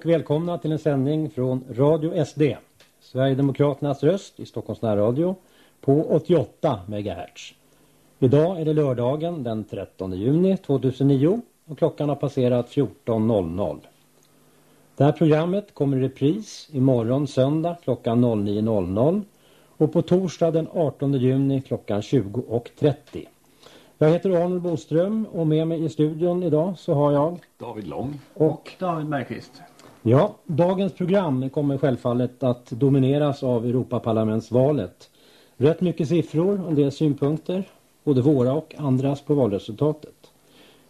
och välkomna till en sändning från Radio SD, Sverigedemokraternas röst i Stockholms närradio på 88 MHz. Idag är det lördagen den 13 juni 2009 och klockan har passerat 14.00. Det här programmet kommer i repris imorgon söndag klockan 09.00 och på torsdag den 18 juni klockan 20.30. Jag heter Arnold Boström och med mig i studion idag så har jag David Lång och David Bergqvist. Ja, dagens program kommer självfallet att domineras av Europaparlamentsvalet. Rätt mycket siffror och en del synpunkter, både våra och andras på valresultatet.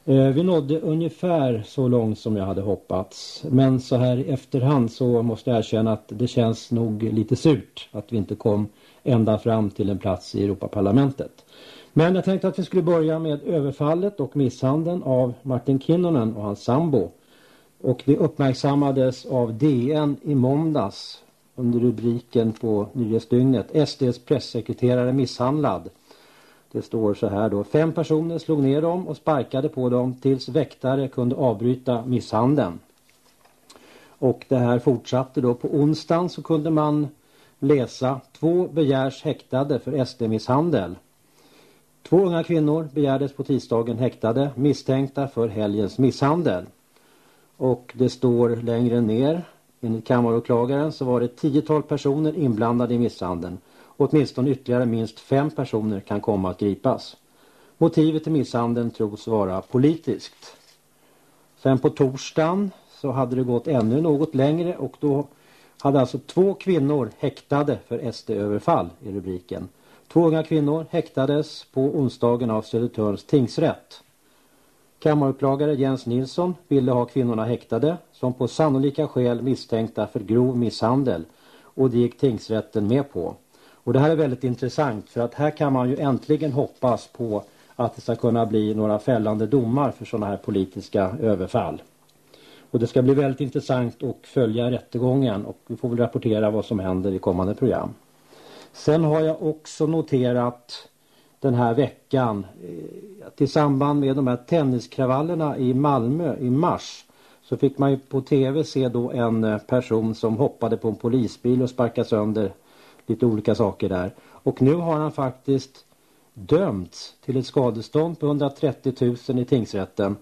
Eh, vi nådde ungefär så långt som jag hade hoppats. Men så här i efterhand så måste jag erkänna att det känns nog lite surt att vi inte kom ända fram till en plats i Europaparlamentet. Men jag tänkte att vi skulle börja med överfallet och misshandeln av Martin Kinnunen och hans sambo. Och det uppmärksammades av DN i måndags under rubriken på Nyhetsdygnet. SDs pressekreterare misshandlad. Det står så här då. Fem personer slog ner dem och sparkade på dem tills väktare kunde avbryta misshandeln. Och det här fortsatte då. På onsdagen så kunde man läsa två begärs häktade för SD-misshandel. Två unga kvinnor begärdes på tisdagen häktade misstänkta för helgens misshandel. Och det står längre ner, enligt kammaråklagaren så var det tiotal personer inblandade i misshandeln. Och åtminstone ytterligare minst fem personer kan komma att gripas. Motivet till misshandeln tros vara politiskt. Sen på torsdagen så hade det gått ännu något längre och då hade alltså två kvinnor häktade för SD-överfall i rubriken. Två unga kvinnor häktades på onsdagen av Södertörns tingsrätt. Kammaråklagare Jens Nilsson ville ha kvinnorna häktade som på sannolika skäl misstänkta för grov misshandel och det gick tingsrätten med på. Och det här är väldigt intressant för att här kan man ju äntligen hoppas på att det ska kunna bli några fällande domar för sådana här politiska överfall. Och det ska bli väldigt intressant att följa rättegången och vi får väl rapportera vad som händer i kommande program. Sen har jag också noterat den här veckan eh, i samband med de här tenniskravallerna i Malmö i mars så fick man ju på tv se då en eh, person som hoppade på en polisbil och sparkade sönder lite olika saker där. Och nu har han faktiskt dömts till ett skadestånd på 130 000 i tingsrätten.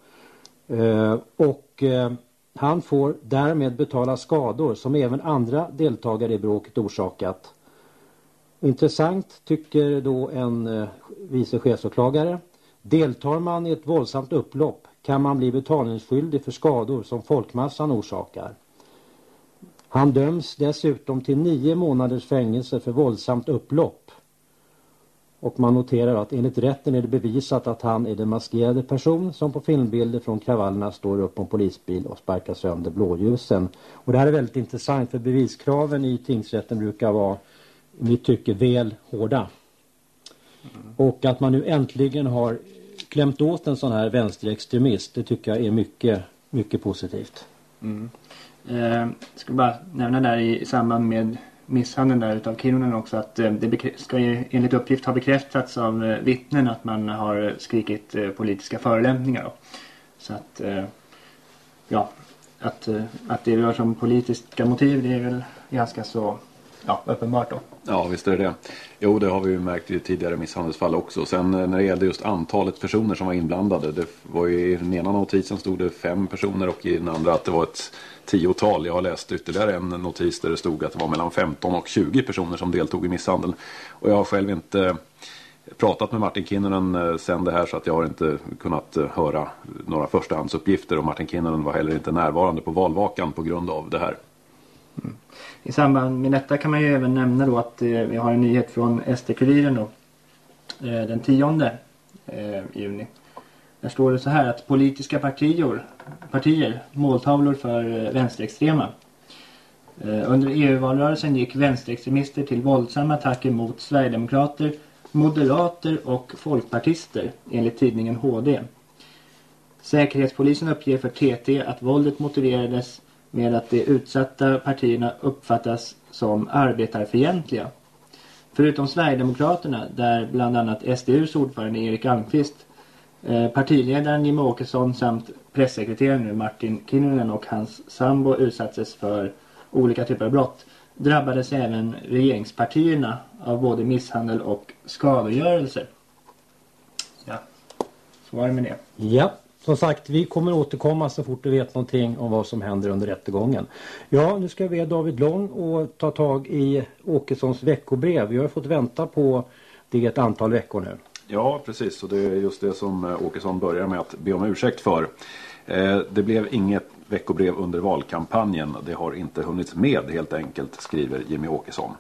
Eh, och eh, han får därmed betala skador som även andra deltagare i bråket orsakat. Intressant tycker då en eh, vice chefsåklagare. Deltar man i ett våldsamt upplopp kan man bli betalningsskyldig för skador som folkmassan orsakar. Han döms dessutom till nio månaders fängelse för våldsamt upplopp. Och man noterar att enligt rätten är det bevisat att han är den maskerade person som på filmbilder från kravallerna står upp på en polisbil och sparkar sönder blåljusen. Och det här är väldigt intressant för beviskraven i tingsrätten brukar vara vi tycker väl hårda. Mm. Och att man nu äntligen har klämt åt en sån här vänsterextremist, det tycker jag är mycket, mycket positivt. Mm. Eh, ska bara nämna där i samband med misshandeln där utav Kinnunen också att eh, det ska ju enligt uppgift ha bekräftats av eh, vittnen att man har skrikit eh, politiska förolämpningar. Då. Så att eh, ja, att, eh, att det rör sig om politiska motiv det är väl ganska så ja, uppenbart då. Ja, visst är det det. Jo, det har vi ju märkt i tidigare misshandelsfall också. Sen eh, när det gällde just antalet personer som var inblandade. Det var ju i den ena notisen stod det fem personer och i den andra att det var ett tiotal. Jag har läst ytterligare en notis där det stod att det var mellan 15 och 20 personer som deltog i misshandeln. Och jag har själv inte eh, pratat med Martin Kinnunen eh, sen det här så att jag har inte kunnat höra några förstahandsuppgifter och Martin Kinnunen var heller inte närvarande på valvakan på grund av det här. Mm. I samband med detta kan man ju även nämna då att eh, vi har en nyhet från SD-kuriren då. Eh, den 10 eh, juni. Där står det så här att politiska partier, partier måltavlor för eh, vänsterextrema. Eh, under EU-valrörelsen gick vänsterextremister till våldsamma attacker mot Sverigedemokrater, moderater och folkpartister enligt tidningen HD. Säkerhetspolisen uppger för TT att våldet motiverades med att de utsatta partierna uppfattas som arbetarfientliga. Förutom Sverigedemokraterna, där bland annat SDUs ordförande Erik Almqvist eh, partiledaren Jimmie Åkesson samt pressekreteraren Martin Kinnunen och hans sambo utsattes för olika typer av brott drabbades även regeringspartierna av både misshandel och skadegörelse. Ja, så var det med det. Ja, som sagt, vi kommer återkomma så fort du vet någonting om vad som händer under rättegången. Ja, nu ska vi be David Lång att ta tag i Åkessons veckobrev. Vi har fått vänta på det ett antal veckor nu. Ja, precis. Och det är just det som eh, Åkesson börjar med att be om ursäkt för. Eh, det blev inget veckobrev under valkampanjen. Det har inte hunnits med helt enkelt, skriver Jimmy Åkesson.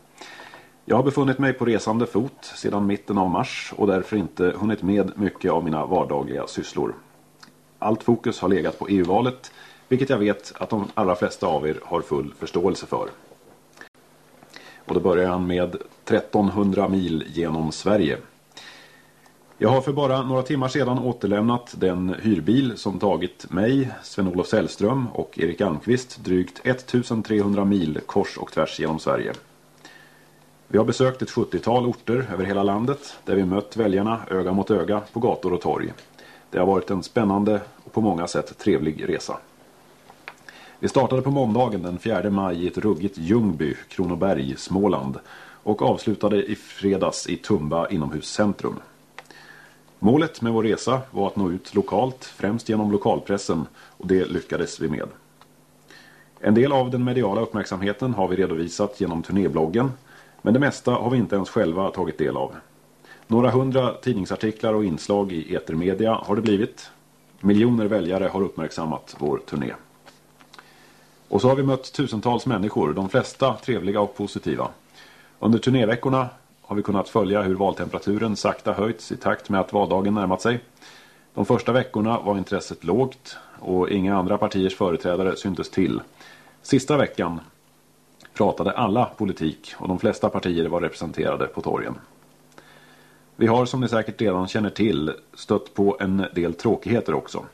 Jag har befunnit mig på resande fot sedan mitten av mars och därför inte hunnit med mycket av mina vardagliga sysslor. Allt fokus har legat på EU-valet, vilket jag vet att de allra flesta av er har full förståelse för. Och då börjar han med 1300 mil genom Sverige. Jag har för bara några timmar sedan återlämnat den hyrbil som tagit mig, Sven-Olof Sällström och Erik Almqvist drygt 1300 mil kors och tvärs genom Sverige. Vi har besökt ett 70-tal orter över hela landet där vi mött väljarna öga mot öga på gator och torg. Det har varit en spännande och på många sätt trevlig resa. Vi startade på måndagen den 4 maj i ett ruggigt Ljungby, Kronoberg, Småland och avslutade i fredags i Tumba inomhuscentrum. Målet med vår resa var att nå ut lokalt, främst genom lokalpressen och det lyckades vi med. En del av den mediala uppmärksamheten har vi redovisat genom turnébloggen men det mesta har vi inte ens själva tagit del av. Några hundra tidningsartiklar och inslag i etermedia har det blivit. Miljoner väljare har uppmärksammat vår turné. Och så har vi mött tusentals människor, de flesta trevliga och positiva. Under turnéveckorna har vi kunnat följa hur valtemperaturen sakta höjts i takt med att valdagen närmat sig. De första veckorna var intresset lågt och inga andra partiers företrädare syntes till. Sista veckan pratade alla politik och de flesta partier var representerade på torgen. Vi har som ni säkert redan känner till stött på en del tråkigheter också.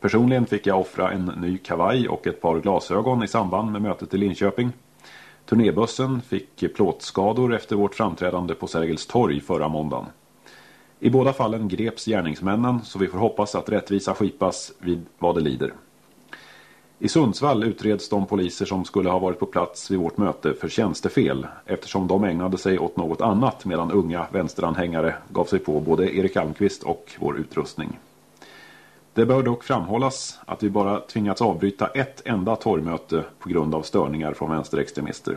Personligen fick jag offra en ny kavaj och ett par glasögon i samband med mötet i Linköping. Turnébussen fick plåtskador efter vårt framträdande på Sergels torg förra måndagen. I båda fallen greps gärningsmännen så vi får hoppas att rättvisa skipas vid vad det lider. I Sundsvall utreds de poliser som skulle ha varit på plats vid vårt möte för tjänstefel eftersom de ägnade sig åt något annat medan unga vänsteranhängare gav sig på både Erik Almqvist och vår utrustning. Det bör dock framhållas att vi bara tvingats avbryta ett enda torgmöte på grund av störningar från vänsterextremister.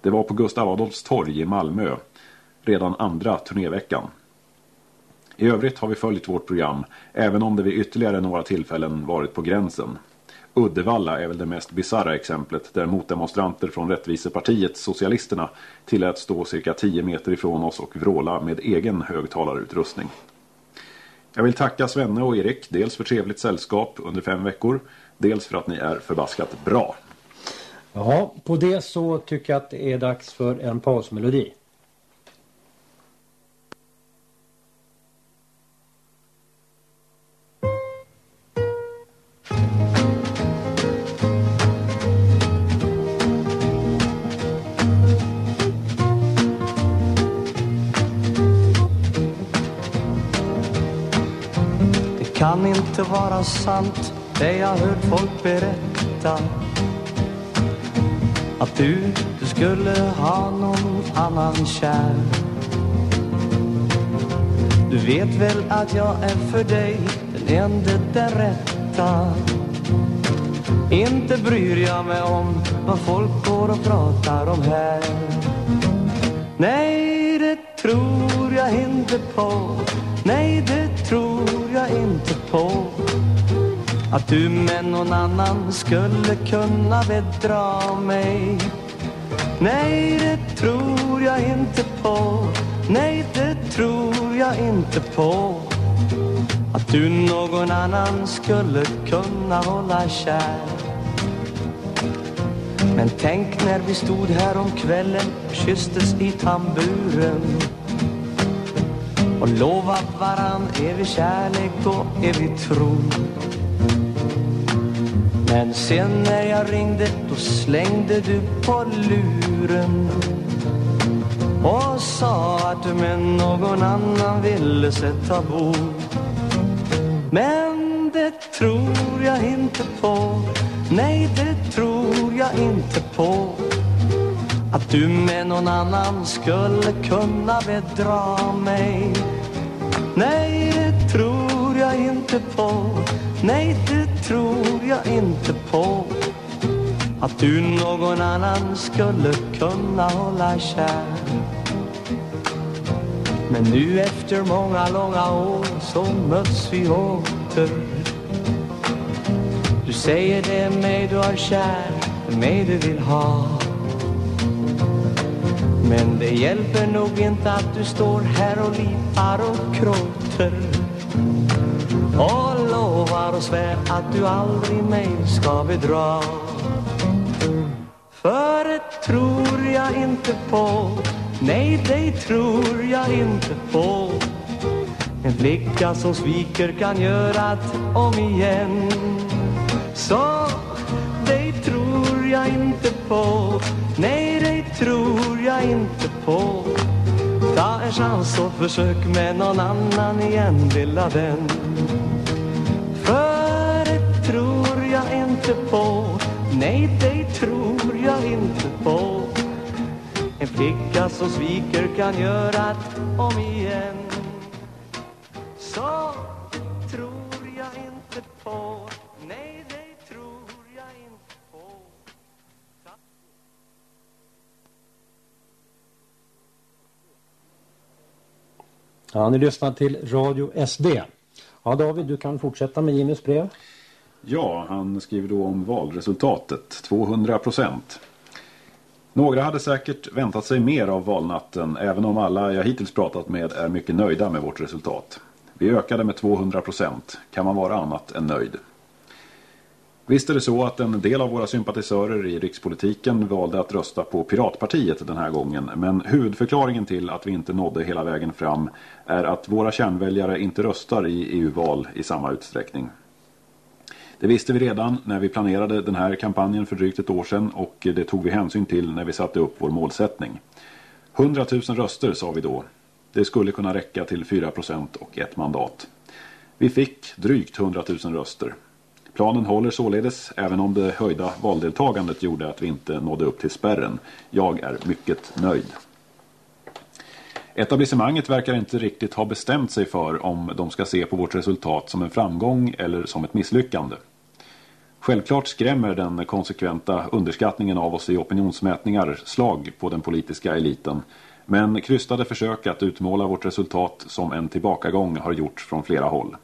Det var på Gustav Adolfs torg i Malmö redan andra turnéveckan. I övrigt har vi följt vårt program även om det vid ytterligare några tillfällen varit på gränsen. Uddevalla är väl det mest bizarra exemplet där motdemonstranter från Rättvisepartiet, Socialisterna, tillät stå cirka 10 meter ifrån oss och vråla med egen högtalarutrustning. Jag vill tacka Svenne och Erik dels för trevligt sällskap under fem veckor, dels för att ni är förbaskat bra. Ja, på det så tycker jag att det är dags för en pausmelodi. Kan inte vara sant det jag hört folk berätta. Att du, du skulle ha någon annan kär. Du vet väl att jag är för dig den enda, den rätta. Inte bryr jag mig om vad folk går och pratar om här. Nej, det tror jag inte på. Nej, det tror jag inte på. Att du med någon annan skulle kunna bedra mig. Nej, det tror jag inte på. Nej, det tror jag inte på. Att du någon annan skulle kunna hålla kär. Men tänk när vi stod här om kvällen och kysstes i tamburen och lovat varann evig kärlek och evig tro. Men sen när jag ringde då slängde du på luren och sa att du med någon annan ville sätta bo. Men det tror jag inte på Nej, det tror jag inte på att du med någon annan skulle kunna bedra mig. Nej, det tror jag inte på. Nej, det tror jag inte på. Att du någon annan skulle kunna hålla kär. Men nu efter många långa år så möts vi åter. Du säger det är mig du har kär, det är mig du vill ha. Men det hjälper nog inte att du står här och lipar och gråter. Och lovar och svär att du aldrig mig ska bedra. För det tror jag inte på. Nej, dig tror jag inte på. En flicka som sviker kan göra det om igen. Så dig tror jag inte på. Nej, dig tror jag inte på. Ta en chans och försök med någon annan igen, lilla vän. För det tror jag inte på. Nej, dig tror jag inte på. En flicka som sviker kan göra det om igen. Så det tror jag inte på. Ja, ni lyssnar till Radio SD. Ja, David, du kan fortsätta med Jimmys brev. Ja, han skriver då om valresultatet. 200 procent. Några hade säkert väntat sig mer av valnatten, även om alla jag hittills pratat med är mycket nöjda med vårt resultat. Vi ökade med 200 procent. Kan man vara annat än nöjd? Visst är det så att en del av våra sympatisörer i rikspolitiken valde att rösta på Piratpartiet den här gången. Men huvudförklaringen till att vi inte nådde hela vägen fram är att våra kärnväljare inte röstar i EU-val i samma utsträckning. Det visste vi redan när vi planerade den här kampanjen för drygt ett år sedan och det tog vi hänsyn till när vi satte upp vår målsättning. 100 000 röster sa vi då. Det skulle kunna räcka till 4% och ett mandat. Vi fick drygt 100 000 röster. Planen håller således, även om det höjda valdeltagandet gjorde att vi inte nådde upp till spärren. Jag är mycket nöjd. Etablissemanget verkar inte riktigt ha bestämt sig för om de ska se på vårt resultat som en framgång eller som ett misslyckande. Självklart skrämmer den konsekventa underskattningen av oss i opinionsmätningar slag på den politiska eliten. Men krystade försök att utmåla vårt resultat som en tillbakagång har gjorts från flera håll.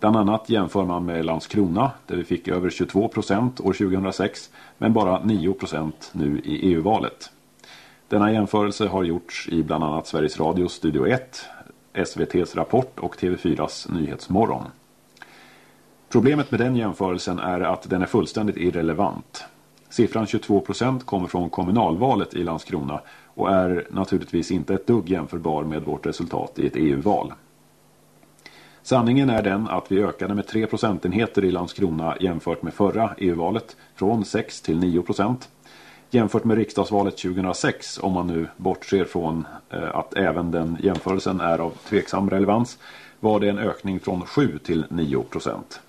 Bland annat jämför man med Landskrona där vi fick över 22% år 2006 men bara 9% nu i EU-valet. Denna jämförelse har gjorts i bland annat Sveriges Radios Studio 1, SVTs Rapport och TV4s Nyhetsmorgon. Problemet med den jämförelsen är att den är fullständigt irrelevant. Siffran 22% kommer från kommunalvalet i Landskrona och är naturligtvis inte ett dugg jämförbar med vårt resultat i ett EU-val. Sanningen är den att vi ökade med 3 procentenheter i Landskrona jämfört med förra EU-valet från 6 till 9 procent. Jämfört med riksdagsvalet 2006, om man nu bortser från eh, att även den jämförelsen är av tveksam relevans, var det en ökning från 7 till 9 procent.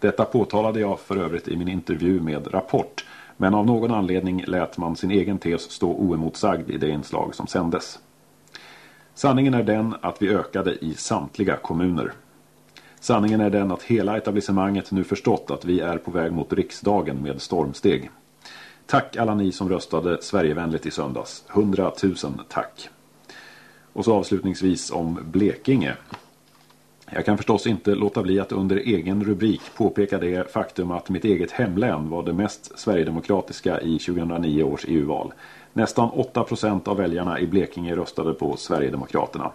Detta påtalade jag för övrigt i min intervju med Rapport, men av någon anledning lät man sin egen tes stå oemotsagd i det inslag som sändes. Sanningen är den att vi ökade i samtliga kommuner. Sanningen är den att hela etablissemanget nu förstått att vi är på väg mot riksdagen med stormsteg. Tack alla ni som röstade Sverigevänligt i söndags. 100 000 tack. Och så avslutningsvis om Blekinge. Jag kan förstås inte låta bli att under egen rubrik påpeka det faktum att mitt eget hemlän var det mest sverigedemokratiska i 2009 års EU-val. Nästan 8% av väljarna i Blekinge röstade på Sverigedemokraterna.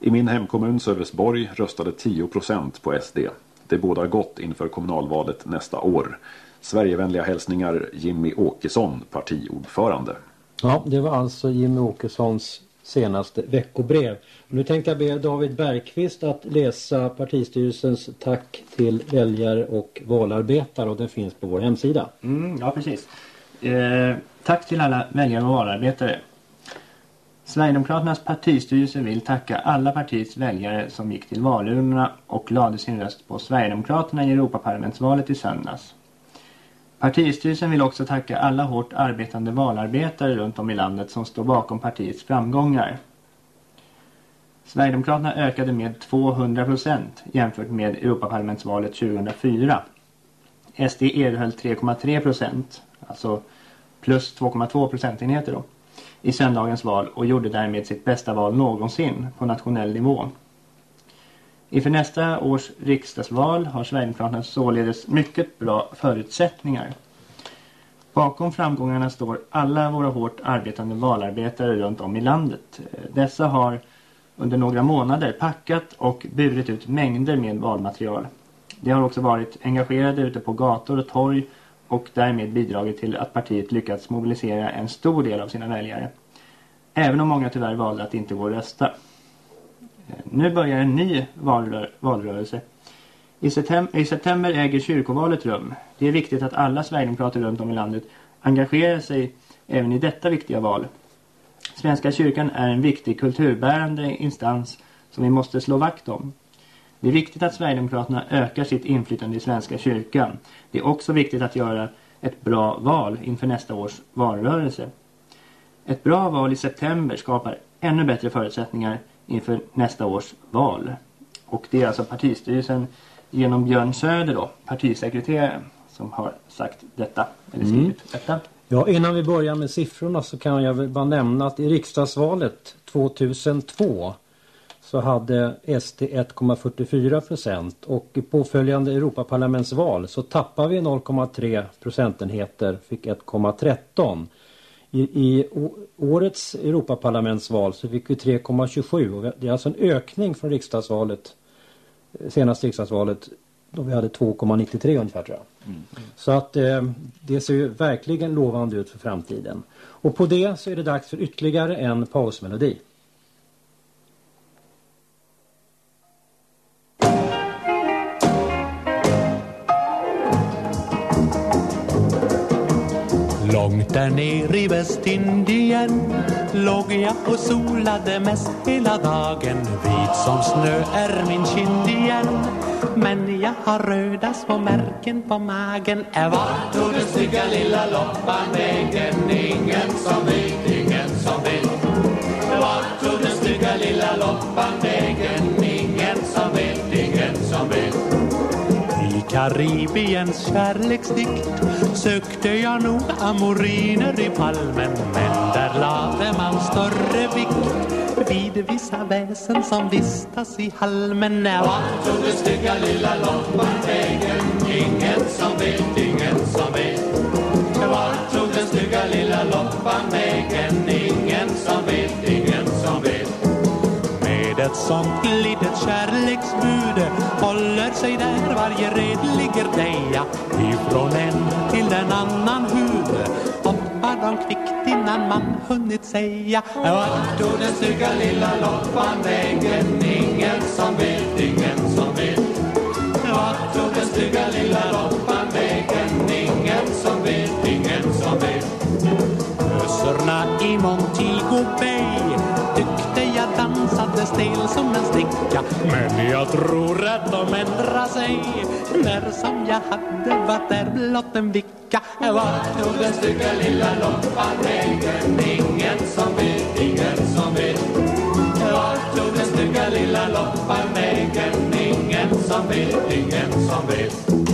I min hemkommun Sölvesborg röstade 10% på SD. Det bådar gott inför kommunalvalet nästa år. Sverigevänliga hälsningar Jimmy Åkesson, partiordförande. Ja, det var alltså Jimmy Åkessons senaste veckobrev. Nu tänkte jag be David Bergqvist att läsa partistyrelsens tack till väljare och valarbetare och det finns på vår hemsida. Mm, ja, precis. Eh, tack till alla väljare och valarbetare. Sverigedemokraternas partistyrelse vill tacka alla partiets väljare som gick till valurnorna och lade sin röst på Sverigedemokraterna i Europaparlamentsvalet i söndags. Partistyrelsen vill också tacka alla hårt arbetande valarbetare runt om i landet som står bakom partiets framgångar. Sverigedemokraterna ökade med 200 procent jämfört med Europaparlamentsvalet 2004. SD erhöll 3,3 procent, alltså plus 2,2 procentenheter då, i söndagens val och gjorde därmed sitt bästa val någonsin på nationell nivå. Inför nästa års riksdagsval har Sverigedemokraterna således mycket bra förutsättningar. Bakom framgångarna står alla våra hårt arbetande valarbetare runt om i landet. Dessa har under några månader packat och burit ut mängder med valmaterial. De har också varit engagerade ute på gator och torg och därmed bidragit till att partiet lyckats mobilisera en stor del av sina väljare. Även om många tyvärr valde att inte gå och rösta. Eh, nu börjar en ny valrö valrörelse. I september, I september äger kyrkovalet rum. Det är viktigt att alla Sverigedemokrater runt om i landet engagerar sig även i detta viktiga val. Svenska kyrkan är en viktig kulturbärande instans som vi måste slå vakt om. Det är viktigt att Sverigedemokraterna ökar sitt inflytande i Svenska kyrkan. Det är också viktigt att göra ett bra val inför nästa års valrörelse. Ett bra val i september skapar ännu bättre förutsättningar inför nästa års val. Och det är alltså partistyrelsen genom Björn Söder då, partisekreterare, som har sagt detta, eller skrivit mm. detta. Ja, innan vi börjar med siffrorna så kan jag väl bara nämna att i riksdagsvalet 2002 så hade SD 1,44 procent och i påföljande Europaparlamentsval så tappade vi 0,3 procentenheter, fick 1,13. I, I årets Europaparlamentsval så fick vi 3,27 det är alltså en ökning från riksdagsvalet, senaste riksdagsvalet då vi hade 2,93 ungefär tror jag. Mm. Så att eh, det ser ju verkligen lovande ut för framtiden. Och på det så är det dags för ytterligare en pausmelodi. Där nere i Västindien låg jag och solade mest hela dagen. Vit som snö är min kind igen. Men jag har röda små märken på magen. Vart tog den stygga lilla loppan vägen? Ingen som vet, ingen som vet. Vart tog den stygga lilla loppan vägen? Karibiens kärleksdikt sökte jag nog amoriner i palmen men där lade man större vikt vid vissa väsen som vistas i halmen. Vart tog den stygga lilla loppan vägen? Ingen som vet, ingen som vet. Vart tog den stygga lilla loppan vägen? Ingen som vet, ingen som vet. Med ett sånt litet kärleksbud sig där. Varje red ligger deja. Ifrån en till en annan huvud. Hoppar de kvickt innan man hunnit säga. Vart tog den stygga lilla loppan vägen? Ingen som vet, ingen som vet. Vart tog den stygga lilla loppan vägen? Ingen som vet, ingen som vet. Össorna i Montego Bay dansade stel som en sticka Men jag tror att de ändrar sig När som jag hade varit där blott en vicka Vart tog den stygga lilla loppan vägen? Ingen som vet, ingen som vet Vart tog den stygga lilla loppan vägen? Ingen som vet, ingen som vet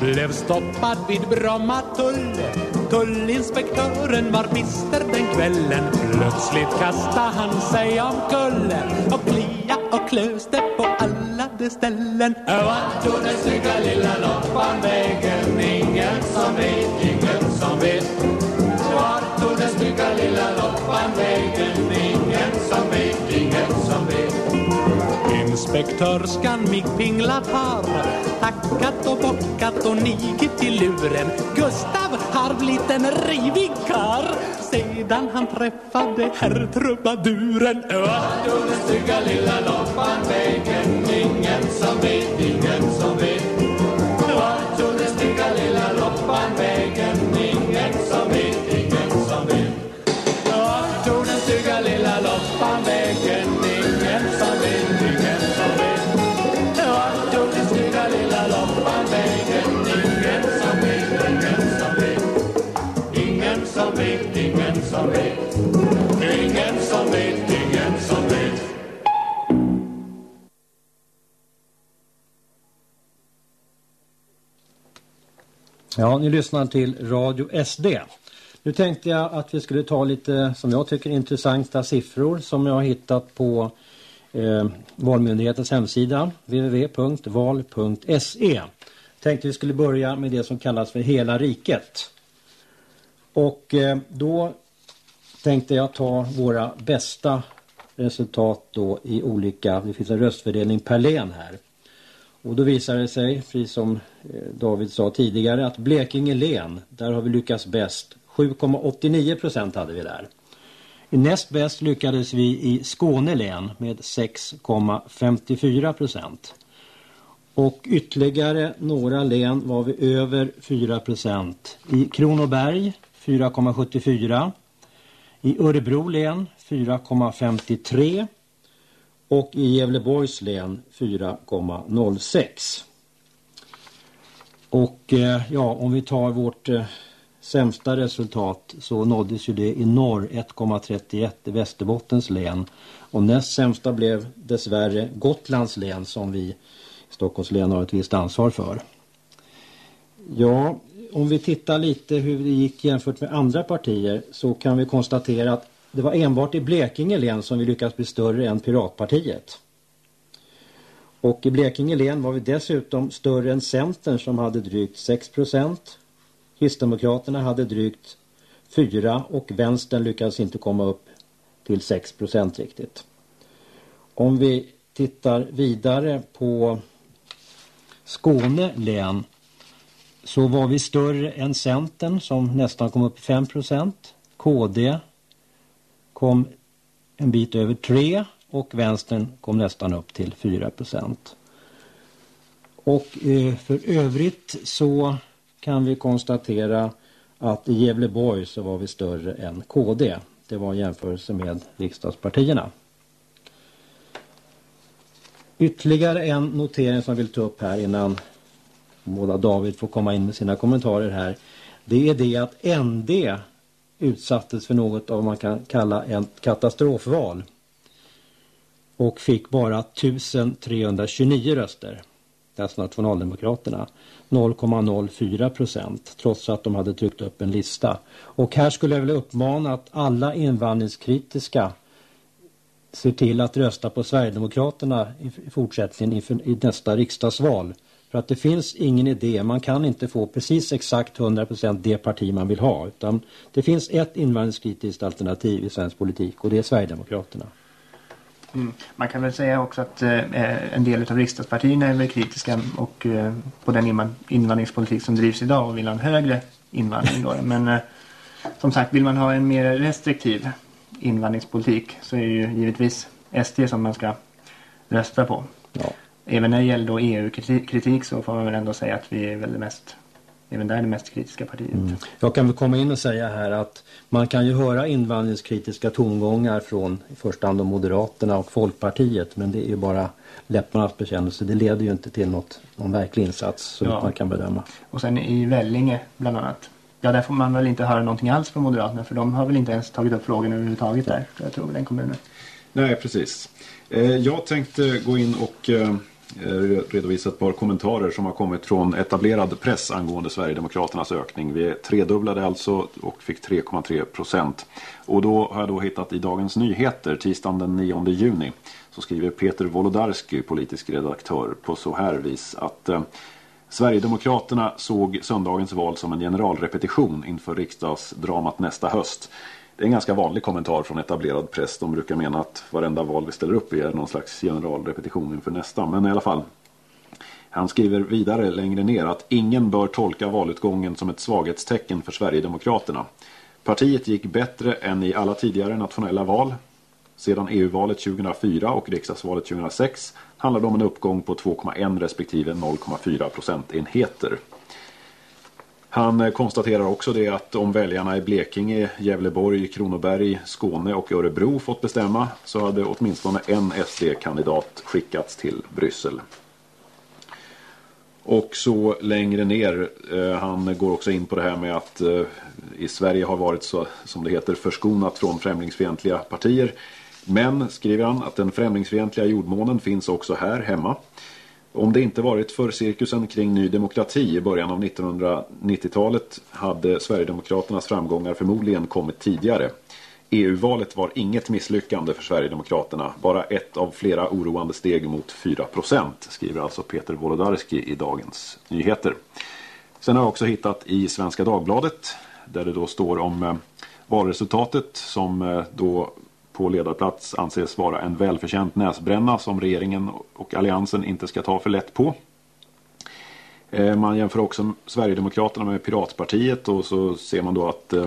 blev stoppad vid Bromma tull Tullinspektören var bister den kvällen. Plötsligt kastade han sig omkull Och klia och klöste på alla de ställen. Vart tog den snygga lilla loppan vägen? Ingen som vet, ingen som vet. Vart tog den snygga lilla loppan vägen? Ingen som vet, ingen som vet. Inspektörskan mig pinglat har hackat och bockat och nigit i luren. Gustav har blivit en rivig kar. Sedan han träffade herr trubaduren. Vart tog den stygga lilla loppan vägen? Ingen som vet, ingen som vet. Ja, ni lyssnar till Radio SD. Nu tänkte jag att vi skulle ta lite, som jag tycker, intressanta siffror som jag har hittat på eh, Valmyndighetens hemsida, www.val.se. Tänkte vi skulle börja med det som kallas för hela riket. Och eh, då tänkte jag ta våra bästa resultat då i olika, det finns en röstfördelning per län här. Och då visar det sig, precis som eh, David sa tidigare, att Blekinge län, där har vi lyckats bäst. 7,89 procent hade vi där. Näst bäst lyckades vi i Skåne län med 6,54 procent. Och ytterligare några län var vi över 4 procent. I Kronoberg 4,74. I Örebro län 4,53 och i Gävleborgs län 4,06. Och eh, ja, om vi tar vårt eh, sämsta resultat så nåddes ju det i norr 1,31 i Västerbottens län. Och näst sämsta blev dessvärre Gotlands län som vi i Stockholms län har ett visst ansvar för. Ja, om vi tittar lite hur det gick jämfört med andra partier så kan vi konstatera att det var enbart i Blekinge län som vi lyckades bli större än Piratpartiet. Och i Blekinge län var vi dessutom större än Centern som hade drygt 6 procent. Kristdemokraterna hade drygt 4 och Vänstern lyckades inte komma upp till 6 procent riktigt. Om vi tittar vidare på Skåne län så var vi större än Centern som nästan kom upp i 5 procent. KD kom en bit över 3 och vänstern kom nästan upp till 4 procent. Och eh, för övrigt så kan vi konstatera att i Gävleborg så var vi större än KD. Det var en jämförelse med riksdagspartierna. Ytterligare en notering som jag vill ta upp här innan båda David får komma in med sina kommentarer här. Det är det att ND utsattes för något av vad man kan kalla ett katastrofval. Och fick bara 1329 röster. Alltså Nationaldemokraterna. 0,04 procent. Trots att de hade tryckt upp en lista. Och här skulle jag vilja uppmana att alla invandringskritiska ser till att rösta på Sverigedemokraterna i fortsättningen i nästa riksdagsval. För att det finns ingen idé, man kan inte få precis exakt 100% det parti man vill ha. Utan det finns ett invandringskritiskt alternativ i svensk politik och det är Sverigedemokraterna. Mm. Man kan väl säga också att eh, en del av riksdagspartierna är väl kritiska och, eh, på den invandringspolitik som drivs idag och vill ha en högre invandring. Då. Men eh, som sagt, vill man ha en mer restriktiv invandringspolitik så är det ju givetvis SD som man ska rösta på. Ja. Även när det gäller EU-kritik så får man väl ändå säga att vi är väl det mest även där det mest kritiska partiet. Mm. Jag kan väl komma in och säga här att man kan ju höra invandringskritiska tongångar från i första hand Moderaterna och Folkpartiet men det är ju bara läpparnas bekännelse. Det leder ju inte till något, någon verklig insats så ja. man kan bedöma. Och sen i Vällinge bland annat. Ja, där får man väl inte höra någonting alls från Moderaterna för de har väl inte ens tagit upp frågan överhuvudtaget där, jag tror, den kommunen. Nej, precis. Eh, jag tänkte gå in och Eh, Eh, redovisa ett par kommentarer som har kommit från etablerad press angående Sverigedemokraternas ökning. Vi tredubblade alltså och fick 3,3 procent. Och då har jag då hittat i Dagens Nyheter tisdagen den 9 juni så skriver Peter Wolodarski, politisk redaktör, på så här vis att eh, Sverigedemokraterna såg söndagens val som en generalrepetition inför riksdagsdramat nästa höst. Det är en ganska vanlig kommentar från etablerad press. De brukar mena att varenda val vi ställer upp i är någon slags generalrepetition inför nästa. Men i alla fall. Han skriver vidare längre ner att ingen bör tolka valutgången som ett svaghetstecken för Sverigedemokraterna. Partiet gick bättre än i alla tidigare nationella val. Sedan EU-valet 2004 och riksdagsvalet 2006 handlar det om en uppgång på 2,1 respektive 0,4 procentenheter. Han eh, konstaterar också det att om väljarna i Blekinge, Gävleborg, Kronoberg, Skåne och Örebro fått bestämma så hade åtminstone en SD-kandidat skickats till Bryssel. Och så längre ner, eh, han går också in på det här med att eh, i Sverige har varit så, som det heter, förskonat från främlingsfientliga partier. Men, skriver han, att den främlingsfientliga jordmånen finns också här hemma. Om det inte varit för cirkusen kring Ny Demokrati i början av 1990-talet hade Sverigedemokraternas framgångar förmodligen kommit tidigare. EU-valet var inget misslyckande för Sverigedemokraterna, bara ett av flera oroande steg mot 4%, skriver alltså Peter Wolodarski i Dagens Nyheter. Sen har jag också hittat i Svenska Dagbladet, där det då står om eh, valresultatet som eh, då på ledarplats anses vara en välförtjänt näsbränna som regeringen och alliansen inte ska ta för lätt på. Eh, man jämför också Sverigedemokraterna med Piratpartiet och så ser man då att eh,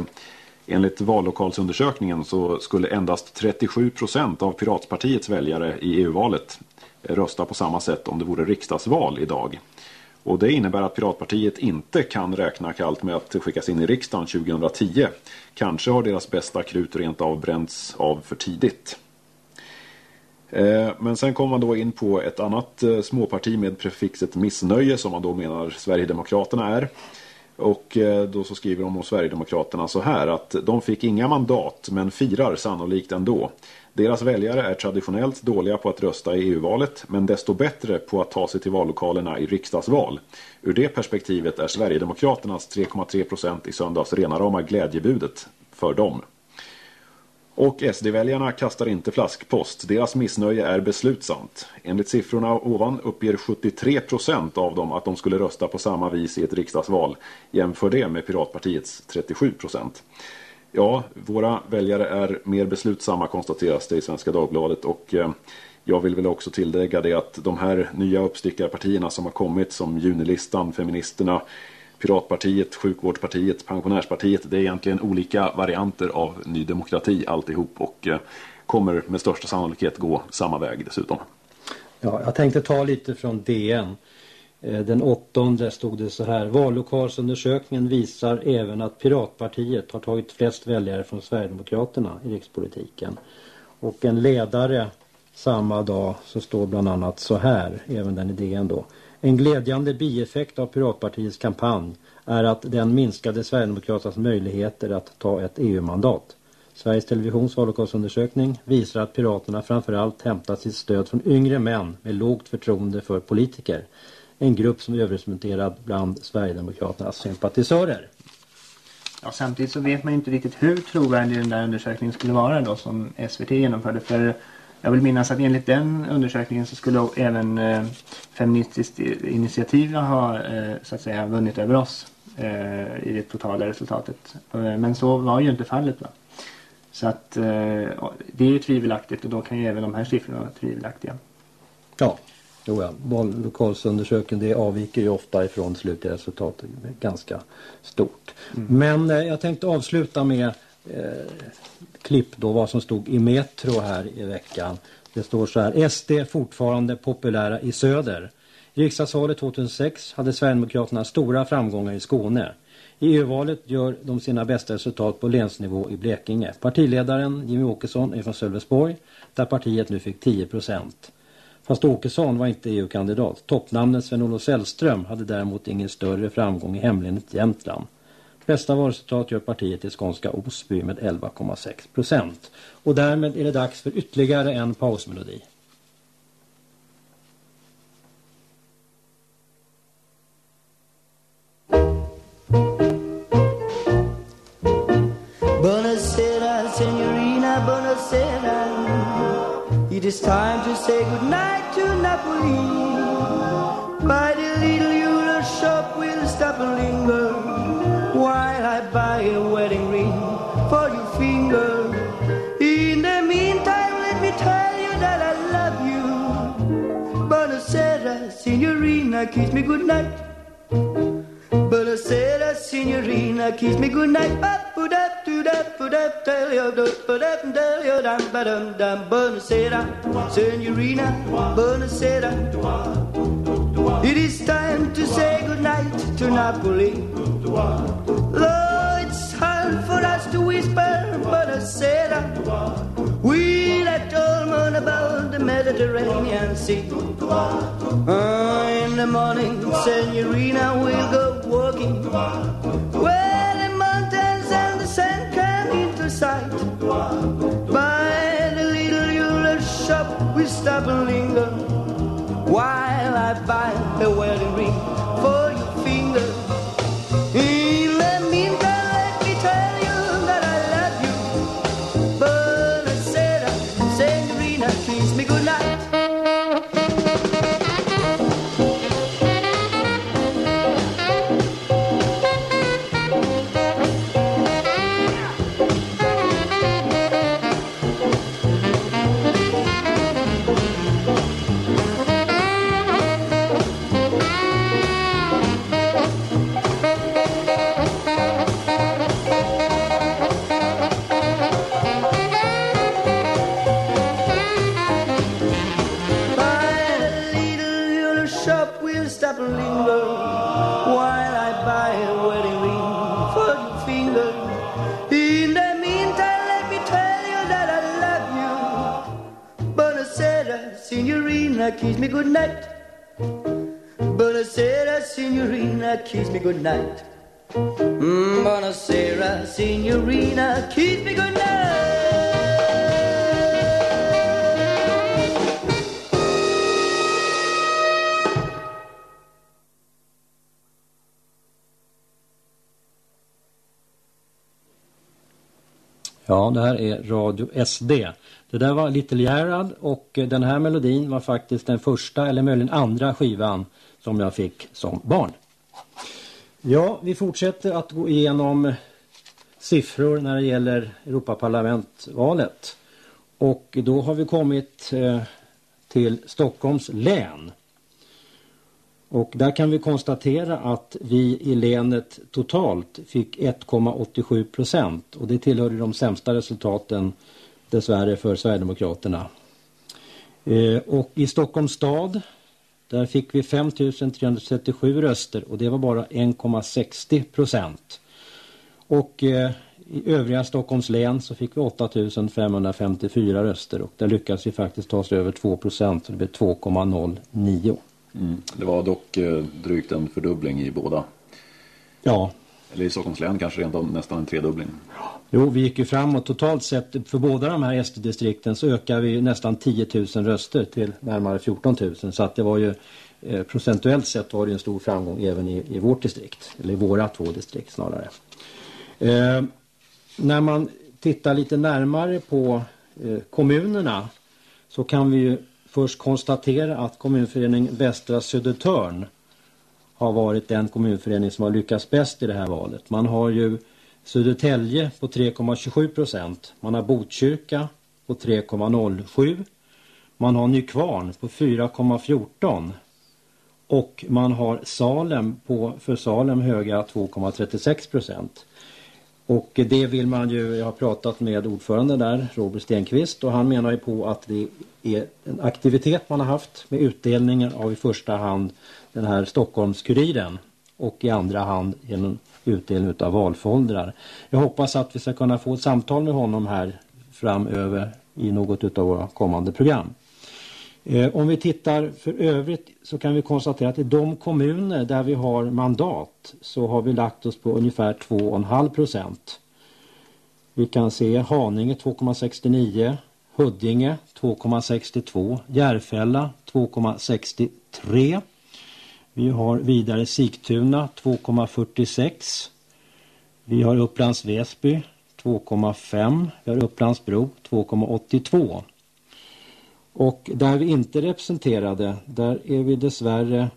enligt vallokalsundersökningen så skulle endast 37 procent av Piratpartiets väljare i EU-valet rösta på samma sätt om det vore riksdagsval idag. Och det innebär att Piratpartiet inte kan räkna kallt med att skickas in i riksdagen 2010. Kanske har deras bästa krut rent av bränts av för tidigt. Eh, men sen kommer man då in på ett annat eh, småparti med prefixet missnöje som man då menar Sverigedemokraterna är. Och eh, då så skriver de om Sverigedemokraterna så här att de fick inga mandat men firar sannolikt ändå. Deras väljare är traditionellt dåliga på att rösta i EU-valet men desto bättre på att ta sig till vallokalerna i riksdagsval. Ur det perspektivet är Sverigedemokraternas 3,3 procent i söndags rena rama glädjebudet för dem. Och SD-väljarna kastar inte flaskpost. Deras missnöje är beslutsamt. Enligt siffrorna ovan uppger 73 procent av dem att de skulle rösta på samma vis i ett riksdagsval. Jämför det med Piratpartiets 37 procent. Ja, våra väljare är mer beslutsamma konstateras det i Svenska Dagbladet och eh, jag vill väl också tillägga det att de här nya uppstickarpartierna som har kommit som Junilistan, Feministerna, Piratpartiet, Sjukvårdspartiet, Pensionärspartiet det är egentligen olika varianter av Ny Demokrati alltihop och eh, kommer med största sannolikhet gå samma väg dessutom. Ja, jag tänkte ta lite från DN. Eh, den åttonde stod det så här. Vallokalsundersökningen visar även att Piratpartiet har tagit flest väljare från Sverigedemokraterna i rikspolitiken. Och en ledare samma dag så står bland annat så här, även den idén då. En glädjande bieffekt av Piratpartiets kampanj är att den minskade Sverigedemokraternas möjligheter att ta ett EU-mandat. Sveriges Televisions vallokalsundersökning visar att Piraterna framförallt hämtat sitt stöd från yngre män med lågt förtroende för politiker en grupp som är överrepresenterad bland Sverigedemokraternas sympatisörer. Ja, samtidigt så vet man inte riktigt hur trovärdig den där undersökningen skulle vara då som SVT genomförde. För jag vill minnas att enligt den undersökningen så skulle även eh, Feministiskt initiativ ha eh, så att säga vunnit över oss eh, i det totala resultatet. Eh, men så var ju inte fallet va. Så att eh, det är ju tvivelaktigt och då kan ju även de här siffrorna vara tvivelaktiga. Ja, Jo, ja. Vallokalsundersökningen det avviker ju ofta ifrån slutliga resultatet ganska stort. Mm. Men eh, jag tänkte avsluta med eh, klipp då vad som stod i Metro här i veckan. Det står så här. SD fortfarande populära i söder. I riksdagsvalet 2006 hade Sverigedemokraterna stora framgångar i Skåne. I EU-valet gör de sina bästa resultat på länsnivå i Blekinge. Partiledaren Jimmy Åkesson är från Sölvesborg där partiet nu fick 10 procent. Fast Åkesson var inte EU-kandidat. Toppnamnet Sven-Olof Sällström hade däremot ingen större framgång i hemlänet Jämtland. Bästa valresultat gör partiet i skånska Osby med 11,6 procent. Och därmed är det dags för ytterligare en pausmelodi. It is time to say goodnight to Napoli. By the little jeweler's shop, we'll stop and linger while I buy a wedding ring for your finger. In the meantime, let me tell you that I love you. Buonasera, signorina, kiss me goodnight. Buonasera, signorina, kiss me goodnight. Buonasera, signorina, buonasera. It is time to say goodnight to Napoli. Though it's hard for us to whisper, buonasera. We let all moan about the Mediterranean Sea. Ah, in the morning, Senorina, we'll go walking where sight. By the little jeweler shop, we stop and linger while I buy a wedding ring signorina, kiss me goodnight. Buonasera, signorina, kiss me goodnight. Mm, buonasera, signorina, kiss me goodnight. Ja, det här är Radio SD. Det där var Little Gerhard och eh, den här melodin var faktiskt den första eller möjligen andra skivan som jag fick som barn. Ja, vi fortsätter att gå igenom siffror när det gäller Europaparlamentvalet. Och då har vi kommit eh, till Stockholms län. Och där kan vi konstatera att vi i länet totalt fick 1,87 procent. Och det tillhörde de sämsta resultaten dessvärre för Sverigedemokraterna. Eh, och i Stockholms stad där fick vi 5 337 röster och det var bara 1,60 procent. Och eh, i övriga Stockholms län så fick vi 8 554 röster och där lyckades vi faktiskt ta oss över 2 procent, så det blev 2,09. Mm. Det var dock eh, drygt en fördubbling i båda. Ja, Eller i Stockholms län kanske rent av nästan en tredubbling. Jo, vi gick ju framåt totalt sett för båda de här SD-distrikten så ökar vi nästan 10 000 röster till närmare 14 000 så att det var ju eh, procentuellt sett var det en stor framgång även i, i vårt distrikt, eller i våra två distrikt snarare. Eh, när man tittar lite närmare på eh, kommunerna så kan vi ju först konstatera att kommunförening Västra Södertörn har varit den kommunförening som har lyckats bäst i det här valet. Man har ju Södertälje på 3,27 procent. Man har Botkyrka på 3,07. Man har Nykvarn på 4,14. Och man har Salem på för Salem höga 2,36 procent. Och det vill man ju, jag har pratat med ordförande där, Robert Stenqvist, och han menar ju på att det är en aktivitet man har haft med utdelningen av i första hand den här Stockholmskuriren och i andra hand genom utdelning av valfoldrar. Jag hoppas att vi ska kunna få ett samtal med honom här framöver i något av våra kommande program. Eh, om vi tittar för övrigt så kan vi konstatera att i de kommuner där vi har mandat så har vi lagt oss på ungefär 2,5 procent. Vi kan se Haninge 2,69, Huddinge 2,62, Järfälla 2,63. Vi har vidare Sigtuna 2,46. Vi har Upplands Väsby 2,5. Vi har Upplandsbro 2,82. Och där vi inte är representerade, där är vi dessvärre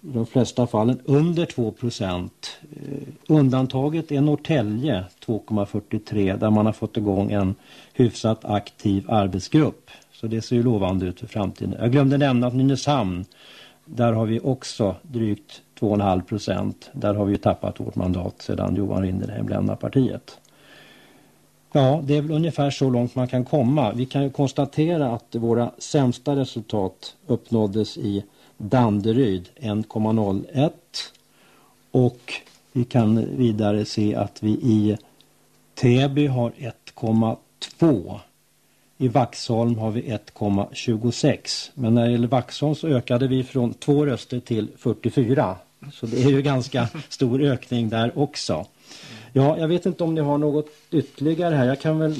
i de flesta fallen under 2 procent. Eh, undantaget är Norrtälje 2,43 där man har fått igång en hyfsat aktiv arbetsgrupp Så det ser ju lovande ut för framtiden. Jag glömde nämna att Nynäshamn, där har vi också drygt 2,5 procent. Där har vi ju tappat vårt mandat sedan Johan Rinderheim lämnade partiet. Ja, det är väl ungefär så långt man kan komma. Vi kan ju konstatera att våra sämsta resultat uppnåddes i Danderyd 1,01 och vi kan vidare se att vi i Täby har 1,2. 2. I Vaxholm har vi 1,26. Men när det gäller Vaxholm så ökade vi från två röster till 44. Så det är ju ganska stor ökning där också. Ja, jag vet inte om ni har något ytterligare här. Jag kan väl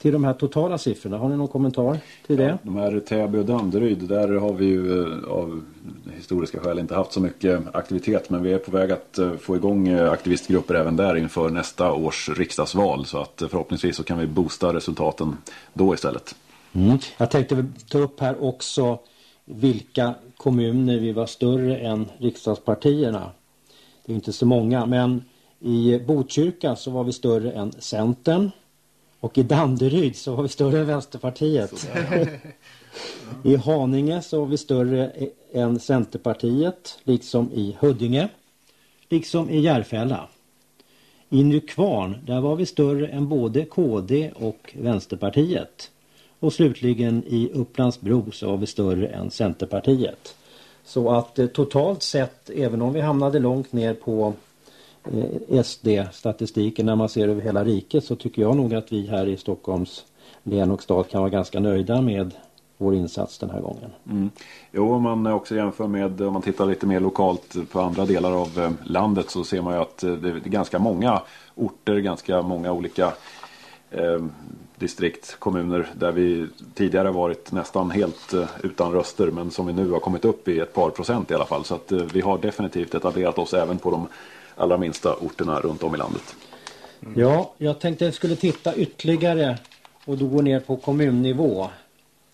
till de här totala siffrorna. Har ni någon kommentar till det? Ja, de här Täby och Danderyd, där har vi ju eh, av historiska skäl inte haft så mycket aktivitet. Men vi är på väg att eh, få igång eh, aktivistgrupper även där inför nästa års riksdagsval. Så att förhoppningsvis så kan vi boosta resultaten då istället. Mm. Jag tänkte ta upp här också vilka kommuner vi var större än riksdagspartierna. Det är inte så många, men i Botkyrka så var vi större än Centern. Och i Danderyd så var vi större än Vänsterpartiet. I Haninge så var vi större än Centerpartiet, liksom i Huddinge, liksom i Järfälla. I Nykvarn, där var vi större än både KD och Vänsterpartiet. Och slutligen i Upplandsbro så var vi större än Centerpartiet. Så att eh, totalt sett, även om vi hamnade långt ner på Eh, SD-statistiken när man ser över hela riket så tycker jag nog att vi här i Stockholms län och stad kan vara ganska nöjda med vår insats den här gången. Mm. Jo, om man också jämför med, om man tittar lite mer lokalt på andra delar av eh, landet så ser man ju att eh, det är ganska många orter, ganska många olika eh, distrikt, kommuner där vi tidigare varit nästan helt eh, utan röster men som vi nu har kommit upp i ett par procent i alla fall. Så att eh, vi har definitivt etablerat oss även på de allra minsta orterna runt om i landet. Ja, jag tänkte jag skulle titta ytterligare och då gå ner på kommunnivå.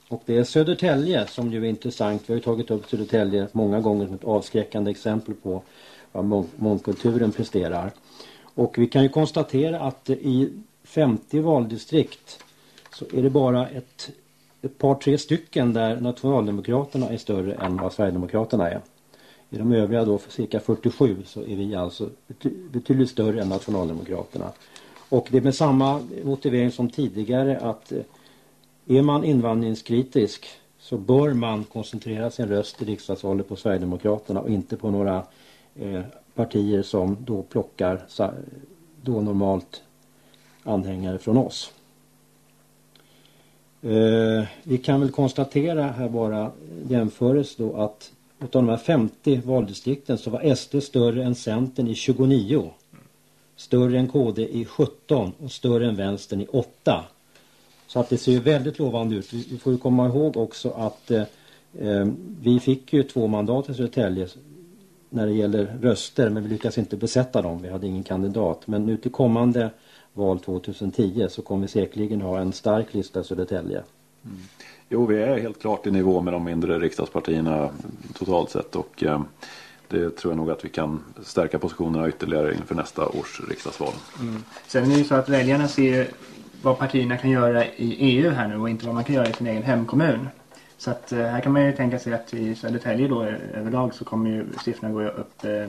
Och det är Södertälje som ju är intressant. Vi har ju tagit upp Södertälje många gånger som ett avskräckande exempel på vad mångkulturen presterar. Och vi kan ju konstatera att i 50 valdistrikt så är det bara ett, ett par tre stycken där Nationaldemokraterna är större än vad Sverigedemokraterna är. I de övriga då, för cirka 47, så är vi alltså betydligt större än Nationaldemokraterna. Och det är med samma motivering som tidigare att eh, är man invandringskritisk så bör man koncentrera sin röst i riksdagsvalet på Sverigedemokraterna och inte på några eh, partier som då plockar då normalt anhängare från oss. Eh, vi kan väl konstatera här bara eh, jämförelse då att utav de här 50 valdistrikten så var SD större än Centern i 29. Större än KD i 17 och större än Vänstern i 8. Så att det ser ju väldigt lovande ut. Vi, får ju komma ihåg också att eh, eh, vi fick ju två mandat i Södertälje när det gäller röster men vi lyckas inte besätta dem. Vi hade ingen kandidat. Men nu till kommande val 2010 så kommer vi säkerligen ha en stark lista i Södertälje. Mm. Jo, vi är helt klart i nivå med de mindre riksdagspartierna totalt sett och eh, det tror jag nog att vi kan stärka positionerna ytterligare inför nästa års riksdagsval. Mm. Sen är det ju så att väljarna ser vad partierna kan göra i EU här nu och inte vad man kan göra i sin egen hemkommun. Så att eh, här kan man ju tänka sig att i Södertälje då överlag så kommer ju siffrorna gå upp eh,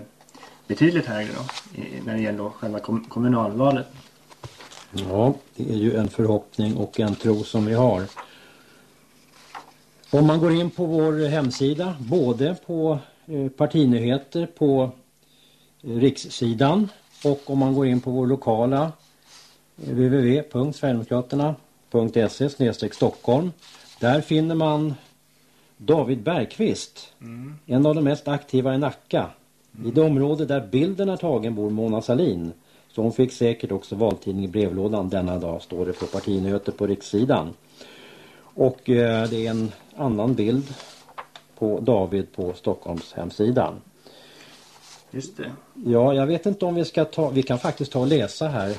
betydligt högre då när det gäller då själva kom kommunalvalet. Ja, det är ju en förhoppning och en tro som vi har. Om man går in på vår hemsida, både på eh, partinyheter på eh, rikssidan och om man går in på vår lokala eh, www.sverigedemokraterna.se Stockholm. Där finner man David Bergqvist, mm. en av de mest aktiva i Nacka. Mm. I det område där bilden är tagen bor Mona Salin. Så hon fick säkert också valtidning i brevlådan denna dag, står det på partinyheter på rikssidan. Och eh, det är en annan bild på David på Stockholms hemsidan. Just det. Ja, jag vet inte om vi ska ta, vi kan faktiskt ta och läsa här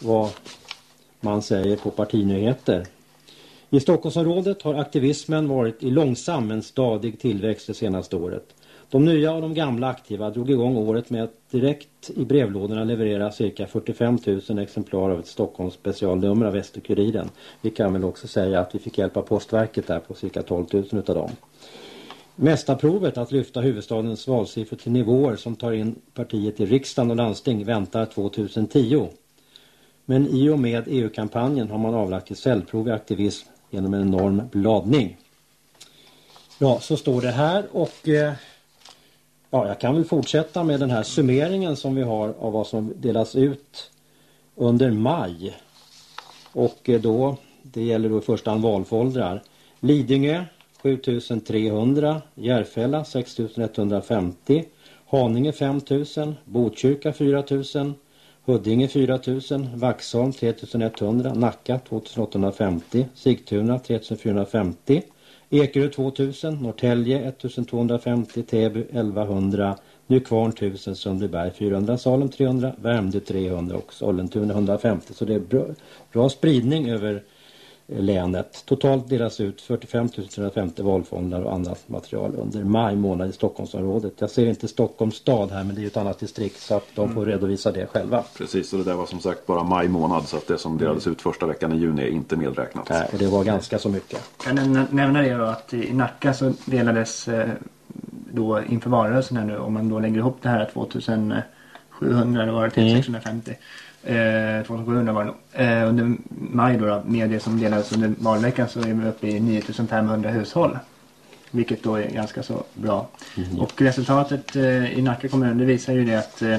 vad man säger på partinyheter. I Stockholmsområdet har aktivismen varit i långsam men stadig tillväxt det senaste året. De nya och de gamla aktiva drog igång året med att direkt i brevlådorna leverera cirka 45 000 exemplar av ett Stockholms specialnummer av Västerkuriden. Vi kan väl också säga att vi fick hjälp av postverket där på cirka 12 000 utav dem. Mästarprovet att lyfta huvudstadens valsiffror till nivåer som tar in partiet i riksdagen och landsting väntar 2010. Men i och med EU-kampanjen har man avlagt ett cellprov i aktivism genom en enorm bladning. Ja, så står det här och eh, ja, jag kan väl fortsätta med den här summeringen som vi har av vad som delas ut under maj. Och eh, då, det gäller då i första hand valfoldrar. Lidingö 7300, Järfälla 6150, Haninge 5000, Botkyrka 4000, Huddinge 4000, Vaxholm 3100, Nacka 2850, Sigtuna 3450, Ekerö 2000, Norrtälje 1250, Täby 1100, Nykvarn 1000, Sundbyberg 400, Salem 300, Värmdö 300 och Sollentuna 150. Så det är bra, bra spridning över länet. Totalt delas ut 45 350 valfångare och annat material under maj månad i Stockholmsområdet. Jag ser inte Stockholms stad här men det är ju ett annat distrikt så att de får redovisa det själva. Precis, och det där var som sagt bara maj månad så att det som delades ut första veckan i juni är inte medräknat. Nej, och det var ganska så mycket. Jag kan nämna det då att i Nacka så delades eh, då inför valrörelsen här nu om man då lägger ihop det här 2700 det var det till mm. 650 Eh, 2700 var det nog. Eh, under maj då, då, med det som delades under valveckan så är vi uppe i 9500 hushåll. Vilket då är ganska så bra. Mm. Och resultatet eh, i Nacka kommun det visar ju det att eh,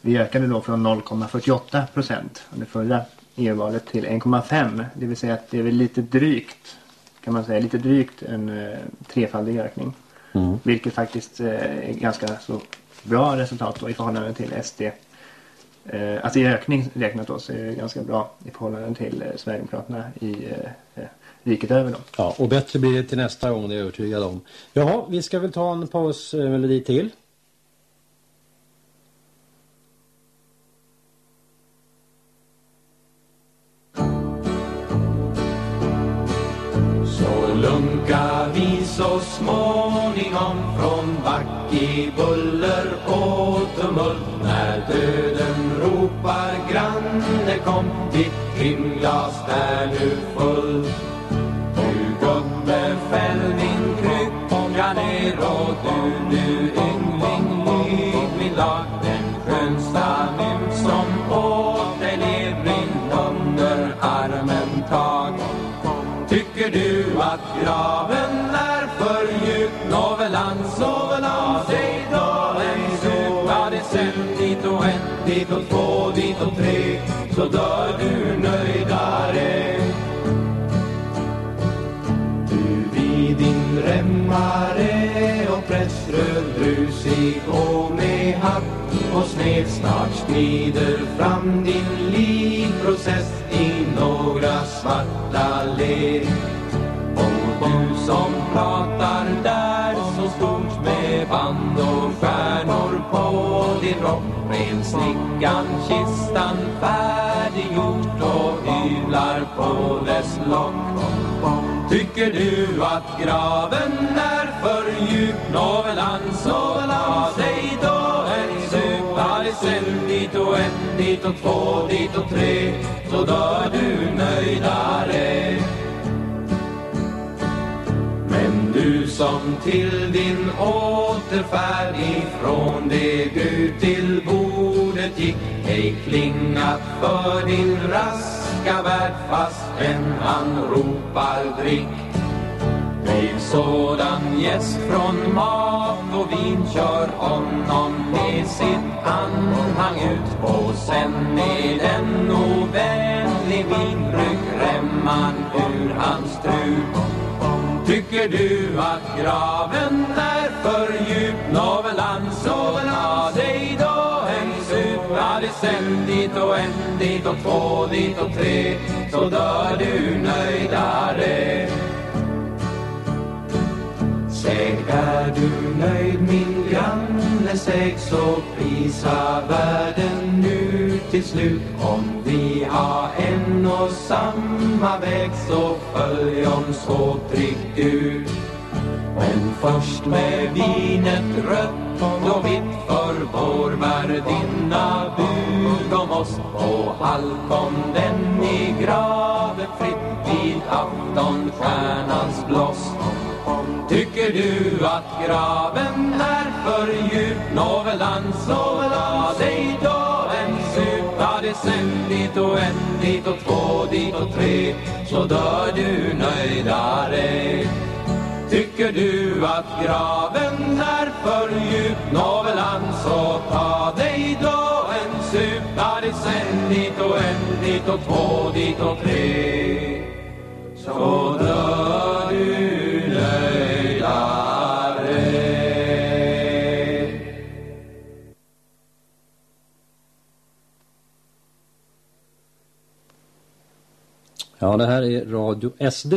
vi ökade då från 0,48 procent under förra EU-valet till 1,5. Det vill säga att det är väl lite drygt kan man säga, lite drygt en eh, trefaldig ökning. Mm. Vilket faktiskt eh, är ganska så bra resultat då i förhållande till SD Eh, alltså i ökning räknat då så är det ganska bra i förhållande till eh, Sverigedemokraterna i eh, eh, riket över då. Ja, och bättre blir det till nästa gång, det är jag övertygad om. Jaha, vi ska väl ta en pausmelodi till. Så lunka vi så småningom från back buller och tumult när döden kom ditt timglas är nu full Du gubbe fäll din krycka ner och du, du yngling lyg min lag Den skönsta nymt som åt dig ledring under armen tag. Tycker du att graven är för djup? Nåvälan, nåvälan, säg då en sup, ja det är dit och ett, dit och två, dit och tre så dör du nöjdare. Du vid din remmare och präströd brusig och med hatt och sned snart skrider fram din livprocess i några svarta led. Och du som pratar där så stort med band och stjärnor på din rock ren snickan kistan färdiggjort och hyvlar på dess lock. Tycker du att graven är för djup? Nåväl ansåg dig då en sup Sen dit och en, dit och två, dit och tre Så dör du nöjdare. Men Du som till din återfärd ifrån det Gud till bord politik ej klingat för din raska värld fastän han ropar drick. Bliv sådan gäst från mat och vin Kör honom med sitt anhang ut. På sen med en ovänlig vinbrygg Rämman ur hans trut Tycker du att graven är för djup? Nåväl lans, så ta dig sup Hade sen dit och en, dit och två, dit och tre Så dör du nöjdare Säg, är du nöjd min granne? Säg så prisa världen nu till slut Om vi har en och samma väg så följ oss åt tryggt ut men först med vinet rött och vitt för vår värdinna bud om oss. På halkon den i graven fritt vid aftonstjärnans bloss Tycker du att graven är för djup? Nåväl så la dig då en sup Ta det sen dit och en dit och två dit och tre Så dör du nöjdare. Tycker du att graven är för djup? Nåväl så ta dig då en sup. Ta det sen dit och en dit och två dit och tre. Så dör du nöjdare Ja, det här är Radio SD.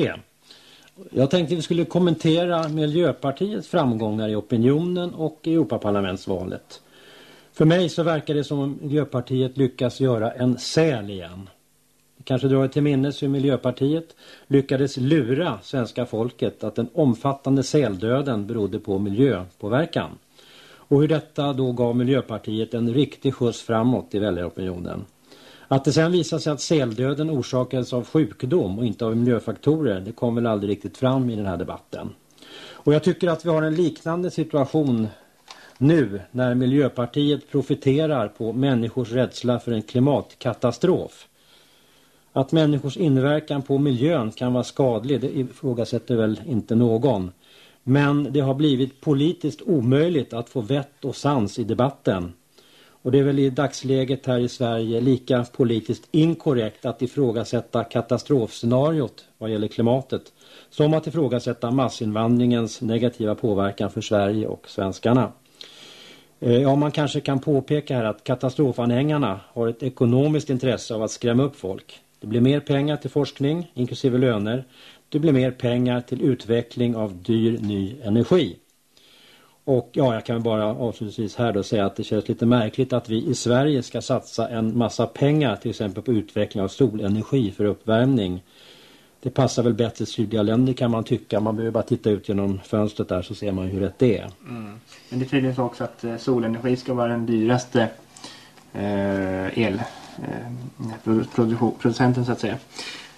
Jag tänkte vi skulle kommentera Miljöpartiets framgångar i opinionen och i Europaparlamentsvalet. För mig så verkar det som om Miljöpartiet lyckas göra en säl igen. Ni kanske drar er till minnes hur Miljöpartiet lyckades lura svenska folket att den omfattande säldöden berodde på miljöpåverkan. Och hur detta då gav Miljöpartiet en riktig skjuts framåt i väljaropinionen. Att det sen visade sig att säldöden orsakades av sjukdom och inte av miljöfaktorer, det kom väl aldrig riktigt fram i den här debatten. Och jag tycker att vi har en liknande situation nu när Miljöpartiet profiterar på människors rädsla för en klimatkatastrof. Att människors inverkan på miljön kan vara skadlig, det ifrågasätter väl inte någon. Men det har blivit politiskt omöjligt att få vett och sans i debatten. Och det är väl i dagsläget här i Sverige lika politiskt inkorrekt att ifrågasätta katastrofscenariot vad gäller klimatet som att ifrågasätta massinvandringens negativa påverkan för Sverige och svenskarna. Eh, ja, man kanske kan påpeka här att katastrofanhängarna har ett ekonomiskt intresse av att skrämma upp folk. Det blir mer pengar till forskning, inklusive löner. Det blir mer pengar till utveckling av dyr ny energi. Och ja, jag kan bara avslutningsvis här då säga att det känns lite märkligt att vi i Sverige ska satsa en massa pengar till exempel på utveckling av solenergi för uppvärmning. Det passar väl bättre i sydliga länder kan man tycka. Man behöver bara titta ut genom fönstret där så ser man hur rätt det är. Mm. Men det är tydligen så också att eh, solenergi ska vara den dyraste eh, elproducenten eh, så att säga.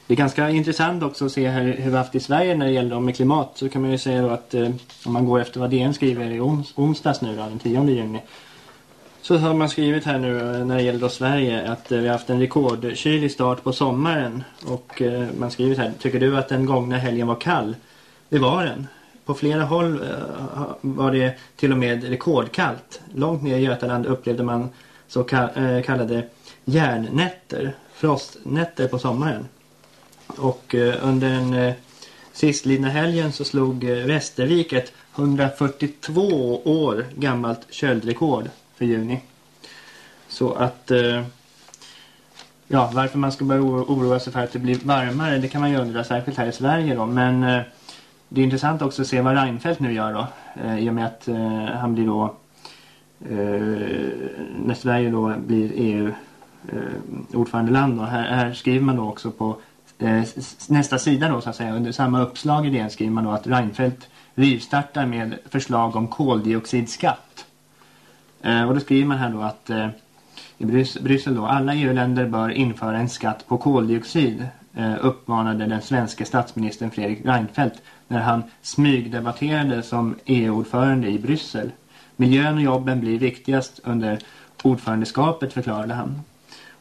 Det är ganska intressant också att se här, hur vi har haft i Sverige när det gäller om med klimat. Så kan man ju säga då att eh, om man går efter vad DN skriver i ons onsdags nu då, den 10 juni. Så har man skrivit här nu eh, när det gäller då Sverige att eh, vi har haft en rekordkylig start på sommaren. Och eh, man skriver så här, tycker du att den gångna helgen var kall? Det var den. På flera håll eh, var det till och med rekordkallt. Långt ner i Götaland upplevde man så ka- eh, kallade järnnätter, frostnätter på sommaren. Och eh, under den eh, sistlidna helgen så slog eh, Västervik ett 142 år gammalt köldrekord för juni. Så att ja, varför man ska börja oroa sig för att det blir varmare, det kan man ju undra särskilt här i Sverige då. Men eh, det är intressant också att se vad Reinfeldt nu gör då. Eh, I och med att eh, han blir då eh, när Sverige då blir EU eh, ordförandeland då. Här, här skriver man då också på Eh, nästa sida då så att säga under samma uppslag i DN skriver man då att Reinfeldt rivstartar med förslag om koldioxidskatt. Eh, och då skriver man här då att eh, i Bryssel då alla EU-länder bör införa en skatt på koldioxid uppmanade den svenska statsministern Fredrik Reinfeldt när han smygdebatterade som EU-ordförande i Bryssel. Miljön och jobben blir viktigast under ordförandeskapet förklarade han.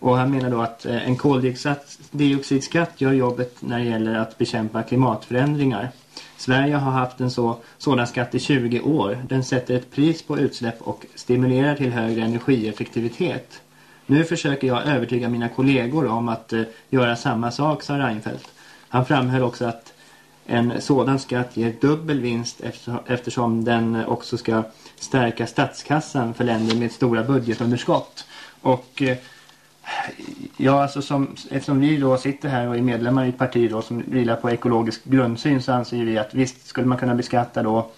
Och han menar då att eh, en koldioxidskatt gör jobbet när det gäller att bekämpa klimatförändringar. Sverige har haft en så, sådan skatt i 20 år. Den sätter ett pris på utsläpp och stimulerar till högre energieffektivitet. Nu försöker jag övertyga mina kollegor om att eh, göra samma sak, sa Reinfeldt. Han framhöll också att en sådan skatt ger dubbel vinst efter- eftersom den också ska stärka statskassan för länder med stora budgetunderskott. Och eh, Ja, alltså som, eftersom vi då sitter här och är medlemmar i ett parti då som vilar på ekologisk grundsyn så anser vi att visst skulle man kunna beskatta då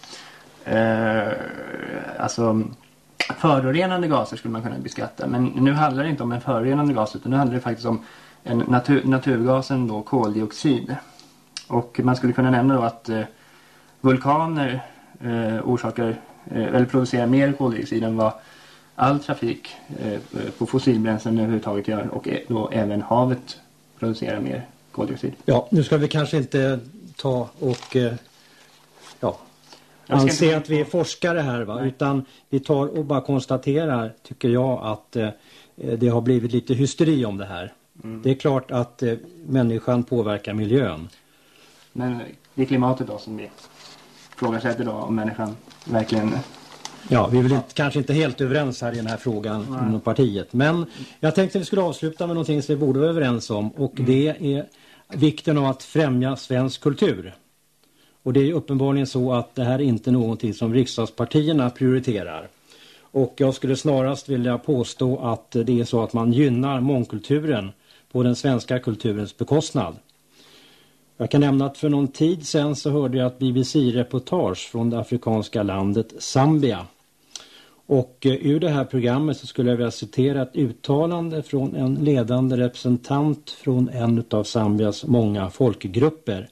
eh, alltså förorenande gaser skulle man kunna beskatta. Men nu handlar det inte om en förorenande gas utan nu handlar det faktiskt om en natur, naturgasen då koldioxid. Och man skulle kunna nämna då att eh, vulkaner eh, orsakar, eh, eller producerar mer koldioxid än vad all trafik eh, på fossilbränslen överhuvudtaget gör och eh, då även havet producerar mer koldioxid. Ja, nu ska vi kanske inte ta och eh, ja, anse inte- att vi är forskare här va, Nej. utan vi tar och bara konstaterar, tycker jag, att eh, det har blivit lite hysteri om det här. Mm. Det är klart att människan påverkar miljön. Men det är klimatet då som vi ifrågasätter då om människan verkligen Ja, vi är väl inte, kanske inte helt överens här i den här frågan inom partiet. Men jag tänkte att vi skulle avsluta med någonting som vi borde vara överens om och det är vikten av att främja svensk kultur. Och det är uppenbarligen så att det här är inte någonting som riksdagspartierna prioriterar. Och jag skulle snarast vilja påstå att det är så att man gynnar mångkulturen på den svenska kulturens bekostnad. Jag kan nämna att för någon tid sedan så hörde jag ett BBC-reportage från det afrikanska landet Zambia. Och eh, ur det här programmet så skulle jag vilja citera ett uttalande från en ledande representant från en av Zambias många folkgrupper.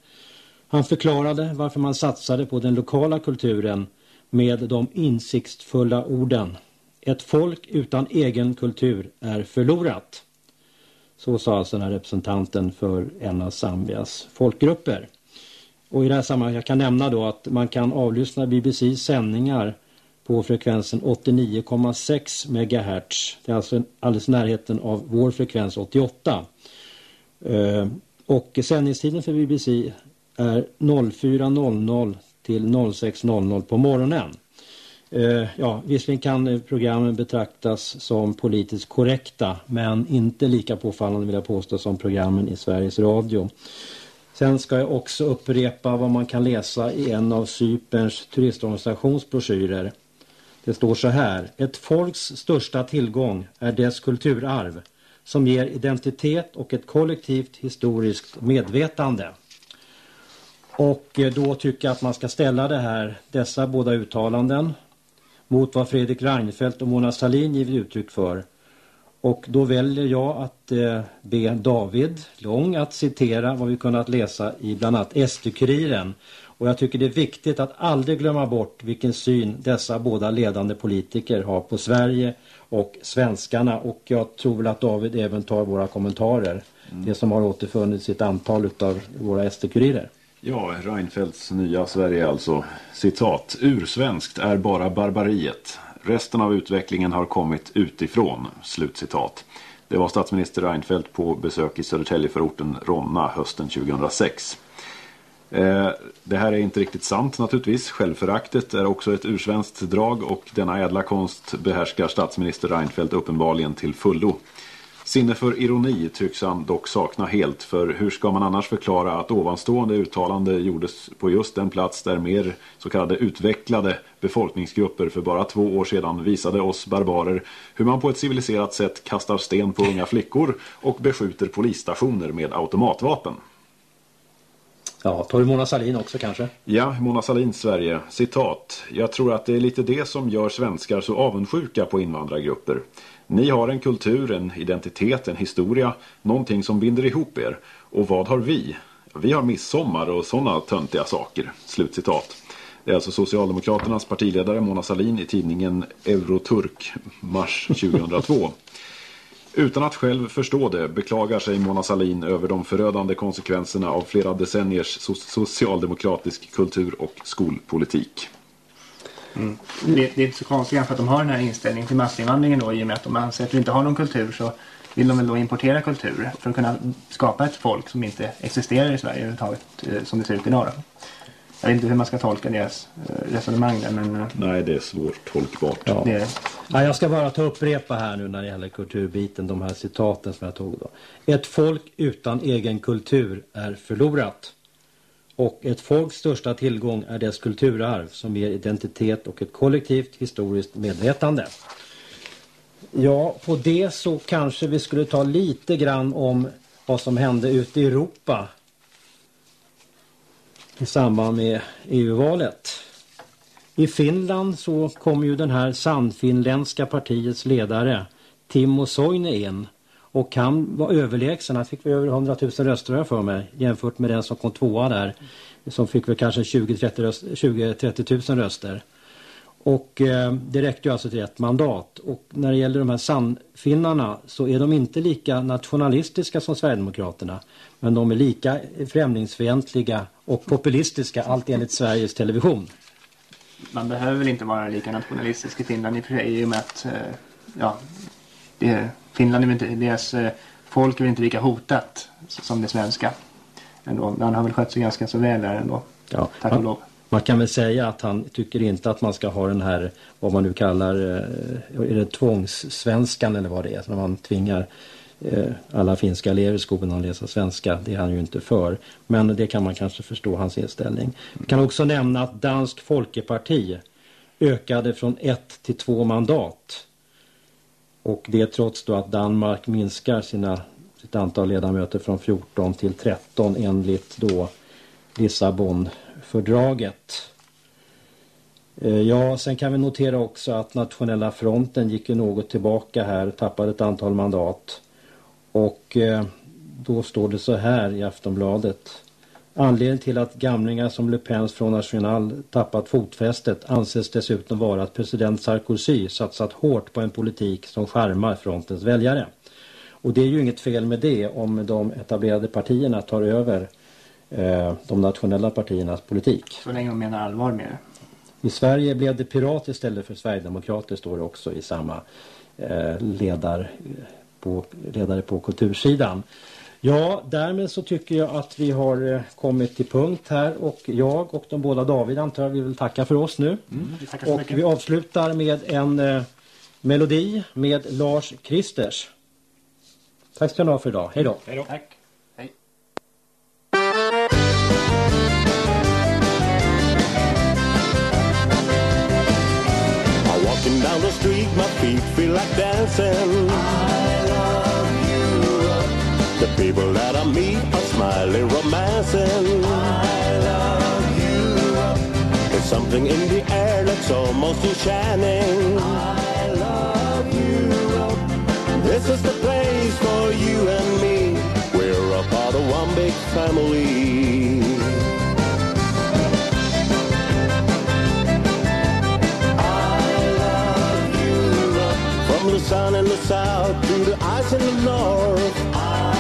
Han förklarade varför man satsade på den lokala kulturen med de insiktsfulla orden. Ett folk utan egen kultur är förlorat. Så sa alltså den här representanten för en av Zambias folkgrupper. Och i det här sammanhanget jag kan nämna då att man kan avlyssna BBCs sändningar på frekvensen 89,6 MHz. Det är alltså alldeles i närheten av vår frekvens 88. Eh, och sändningstiden för BBC är 04.00 till 06.00 på morgonen. Eh, ja, visserligen kan eh, programmen betraktas som politiskt korrekta men inte lika påfallande vill jag påstå som programmen i Sveriges Radio. Sen ska jag också upprepa vad man kan läsa i en av Cyperns turistorganisations broschyrer. Det står så här. Ett folks största tillgång är dess kulturarv som ger identitet och ett kollektivt historiskt medvetande. Och eh, då tycker jag att man ska ställa det här, dessa båda uttalanden mot vad Fredrik Reinfeldt och Mona Sahlin givit uttryck för. Och då väljer jag att eh, be David Lång att citera vad vi kunnat läsa i bland annat SD-Kuriren. Och jag tycker det är viktigt att aldrig glömma bort vilken syn dessa båda ledande politiker har på Sverige och svenskarna. Och jag tror väl att David även tar våra kommentarer. Det som har återfunnits i ett antal av våra SD-Kurirer. Ja, Reinfeldts nya Sverige alltså. Citat. Ursvenskt är bara barbariet. Resten av utvecklingen har kommit utifrån. Slutcitat. Det var statsminister Reinfeldt på besök i Södertäljeförorten Ronna hösten 2006. Eh, det här är inte riktigt sant naturligtvis. Självföraktet är också ett ursvenskt drag och denna ädla konst behärskar statsminister Reinfeldt uppenbarligen till fullo. Sinne för ironi tycks han dock sakna helt för hur ska man annars förklara att ovanstående uttalande gjordes på just den plats där mer så kallade utvecklade befolkningsgrupper för bara två år sedan visade oss barbarer hur man på ett civiliserat sätt kastar sten på unga flickor och beskjuter polisstationer med automatvapen. Ja, tar du Mona Sahlin också kanske? Ja, Mona Sahlins Sverige. Citat. Jag tror att det är lite det som gör svenskar så avundsjuka på invandrargrupper. Ni har en kultur, en identitet, en historia, någonting som binder ihop er. Och vad har vi? Vi har midsommar och sådana töntiga saker. Slutcitat. Det är alltså Socialdemokraternas partiledare Mona Sahlin i tidningen Euroturk, mars 2002. Utan att själv förstå det beklagar sig Mona Sahlin över de förödande konsekvenserna av flera decenniers so socialdemokratisk kultur och skolpolitik. Det, det är inte så konstigt för att de har den här inställningen till massinvandringen då i och med att de anser att vi inte har någon kultur så vill de väl då importera kultur för att kunna skapa ett folk som inte existerar i Sverige överhuvudtaget eh, som det ser ut idag då. Jag vet inte hur man ska tolka deras eh, resonemang där men eh, Nej, det är svårt tolkbart. Ja. det är Ja, jag ska bara ta upprepa här nu när det gäller kulturbiten, de här citaten som jag tog då. Ett folk utan egen kultur är förlorat. Och ett folks största tillgång är dess kulturarv som ger identitet och ett kollektivt historiskt medvetande. Ja, på det så kanske vi skulle ta lite grann om vad som hände ute i Europa i samband med EU-valet. I Finland så kom ju den här sannfinländska partiets ledare Timo Soini in och han var överlägsen, han fick väl över 100 000 röster har jag för mig, jämfört med den som kom tvåa där. Som fick väl kanske 20-30 000 röster. Och eh, det räckte ju alltså till ett mandat. Och när det gäller de här sannfinnarna så är de inte lika nationalistiska som Sverigedemokraterna. Men de är lika främlingsfientliga och populistiska, allt enligt Sveriges Television. Man behöver väl inte vara lika nationalistisk i Finland i och för sig i och med att eh, ja, det, Finland är inte, deras eh, folk är väl inte lika hotat som det svenska. Ändå. Man har väl skött sig ganska så väl där ändå. Ja, Tack och lov. Man kan väl säga att han tycker inte att man ska ha den här, vad man nu kallar, eh, är det tvångssvenskan eller vad det är, när man tvingar eh, alla finska elever i skolan att läsa svenska. Det är han ju inte för. Men det kan man kanske förstå hans inställning. Vi kan också nämna att Dansk Folkeparti ökade från ett till två mandat. Och det trots då att Danmark minskar sina, sitt antal ledamöter från 14 till 13 enligt då Lissabonfördraget. Eh, ja, sen kan vi notera också att Nationella fronten gick ju något tillbaka här, tappade ett antal mandat. Och eh, då står det så här i Aftonbladet. Anledningen till att gamlingar som Le Pens Front National tappat fotfästet anses dessutom vara att president Sarkozy satsat hårt på en politik som skärmar frontens väljare. Och det är ju inget fel med det om de etablerade partierna tar över eh, de nationella partiernas politik. Så länge de menar allvar med det. I Sverige blev det pirat istället för Sverigedemokrater står det också i samma eh, ledar, på, ledare på kultursidan. Ja, därmed så tycker jag att vi har eh, kommit till punkt här och jag och de båda David antar jag vi vill tacka för oss nu. Vi tackar så Och mycket. vi avslutar med en eh, melodi med Lars Kristers. Tack ska ni ha för idag. Hej då. Tack. Hej. I'm walking down the street, my feet feel like dancing. The people that I meet are smiling, romancing. I love you. There's something in the air that's almost enchanting. I love you. This is the place for you and me. We're a part of one big family. I love you. From the sun in the south to the ice in the north. I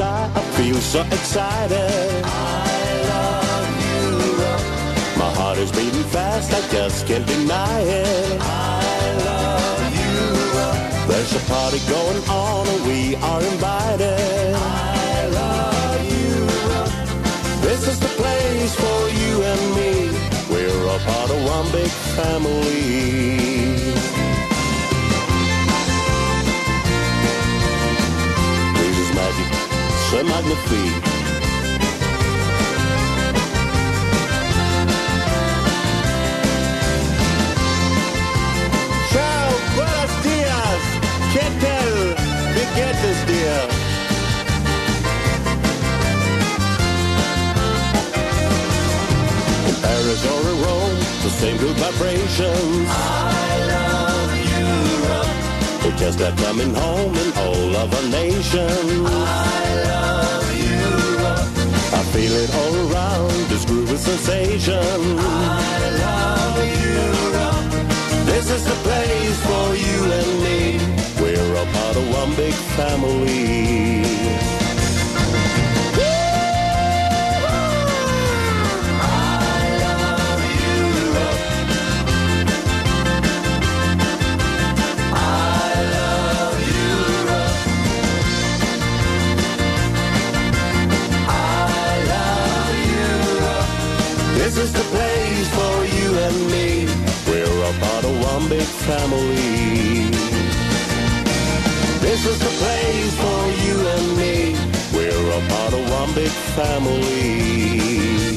I feel so excited. I love you. My heart is beating fast, I just can't deny it. I love you. There's a party going on and we are invited. I love you. This is the place for you and me. We're a part of one big family. Ciao, buenos dias. ¿Qué tal? Wie geht es dir? In Paris or in Rome, the same good vibrations. I love. Just like coming home in all of our nations. I love Europe. I feel it all around, this groovy sensation. I love Europe. This is the place for you and me. We're a part of one big family. This is the place for you and me. We're a part of one big family. This is the place for you and me. We're a part of one big family.